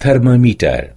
thermometer.